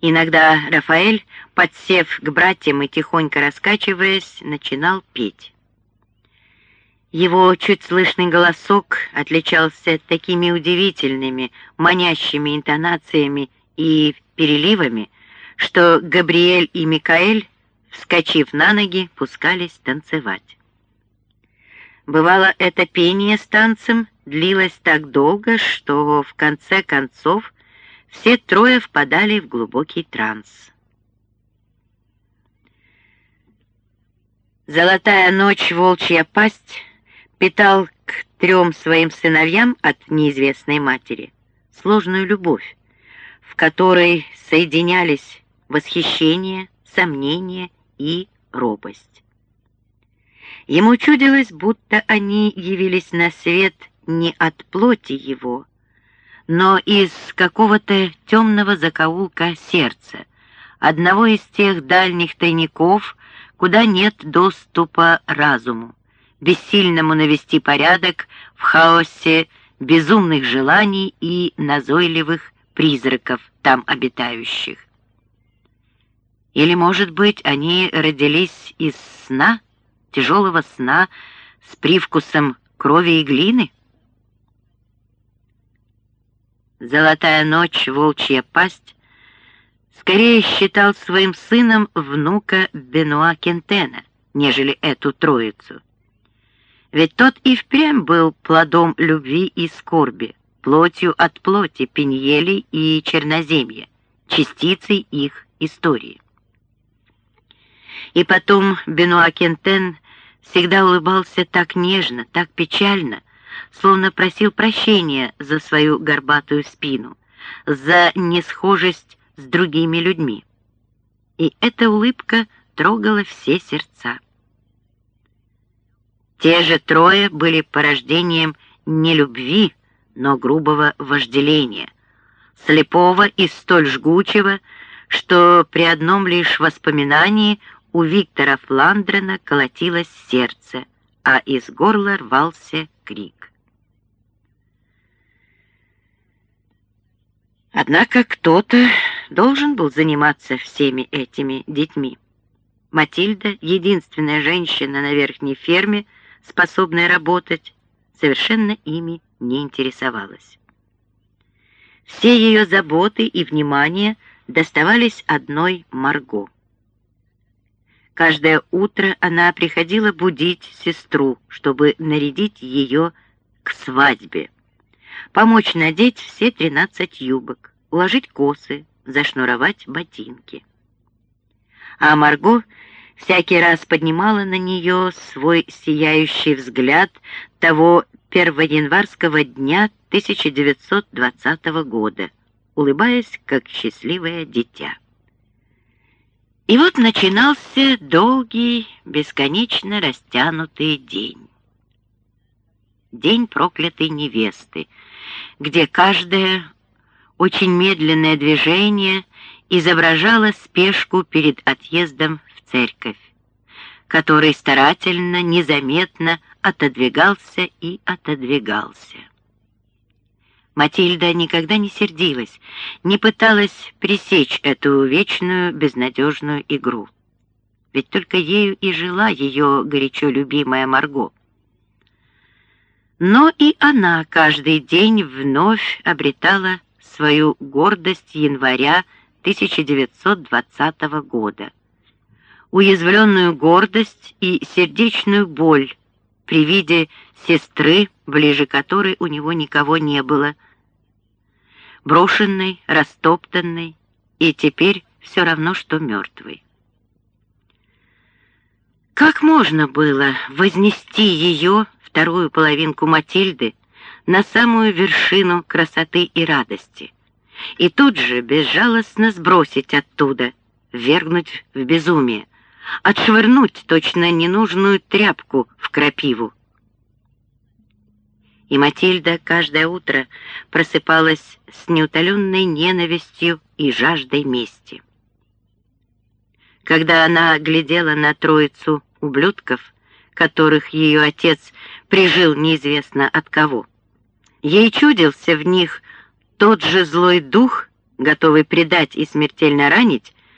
Иногда Рафаэль, подсев к братьям и тихонько раскачиваясь, начинал петь. Его чуть слышный голосок отличался такими удивительными, манящими интонациями и переливами, что Габриэль и Микаэль, вскочив на ноги, пускались танцевать. Бывало, это пение с танцем длилось так долго, что в конце концов все трое впадали в глубокий транс. Золотая ночь, волчья пасть питал к трем своим сыновьям от неизвестной матери сложную любовь, в которой соединялись восхищение, сомнение и робость. Ему чудилось, будто они явились на свет не от плоти его, но из какого-то темного закоулка сердца, одного из тех дальних тайников, куда нет доступа разуму, бессильному навести порядок в хаосе безумных желаний и назойливых призраков там обитающих. Или, может быть, они родились из сна, тяжелого сна с привкусом крови и глины? Золотая ночь, волчья пасть, скорее считал своим сыном внука Бенуа Кентена, нежели эту троицу. Ведь тот и впрямь был плодом любви и скорби, плотью от плоти Пеньели и Черноземья, частицей их истории. И потом Бенуа Кентен всегда улыбался так нежно, так печально, словно просил прощения за свою горбатую спину, за несхожесть с другими людьми. И эта улыбка трогала все сердца. Те же трое были порождением не любви, но грубого вожделения, слепого и столь жгучего, что при одном лишь воспоминании у Виктора Фландрена колотилось сердце, а из горла рвался крик. Однако кто-то должен был заниматься всеми этими детьми. Матильда, единственная женщина на верхней ферме, способная работать, совершенно ими не интересовалась. Все ее заботы и внимание доставались одной Марго. Каждое утро она приходила будить сестру, чтобы нарядить ее к свадьбе помочь надеть все тринадцать юбок, уложить косы, зашнуровать ботинки. А Марго всякий раз поднимала на нее свой сияющий взгляд того первоянварского дня 1920 года, улыбаясь, как счастливое дитя. И вот начинался долгий, бесконечно растянутый день. День проклятой невесты, где каждое очень медленное движение изображало спешку перед отъездом в церковь, который старательно, незаметно отодвигался и отодвигался. Матильда никогда не сердилась, не пыталась пресечь эту вечную безнадежную игру. Ведь только ею и жила ее горячо любимая Марго. Но и она каждый день вновь обретала свою гордость января 1920 года. Уязвленную гордость и сердечную боль при виде сестры, ближе которой у него никого не было, брошенной, растоптанной и теперь все равно, что мертвой. Как можно было вознести ее вторую половинку Матильды на самую вершину красоты и радости, и тут же безжалостно сбросить оттуда, вергнуть в безумие, отшвырнуть точно ненужную тряпку в крапиву. И Матильда каждое утро просыпалась с неутоленной ненавистью и жаждой мести. Когда она глядела на троицу ублюдков, которых ее отец прижил неизвестно от кого. Ей чудился в них тот же злой дух, готовый предать и смертельно ранить,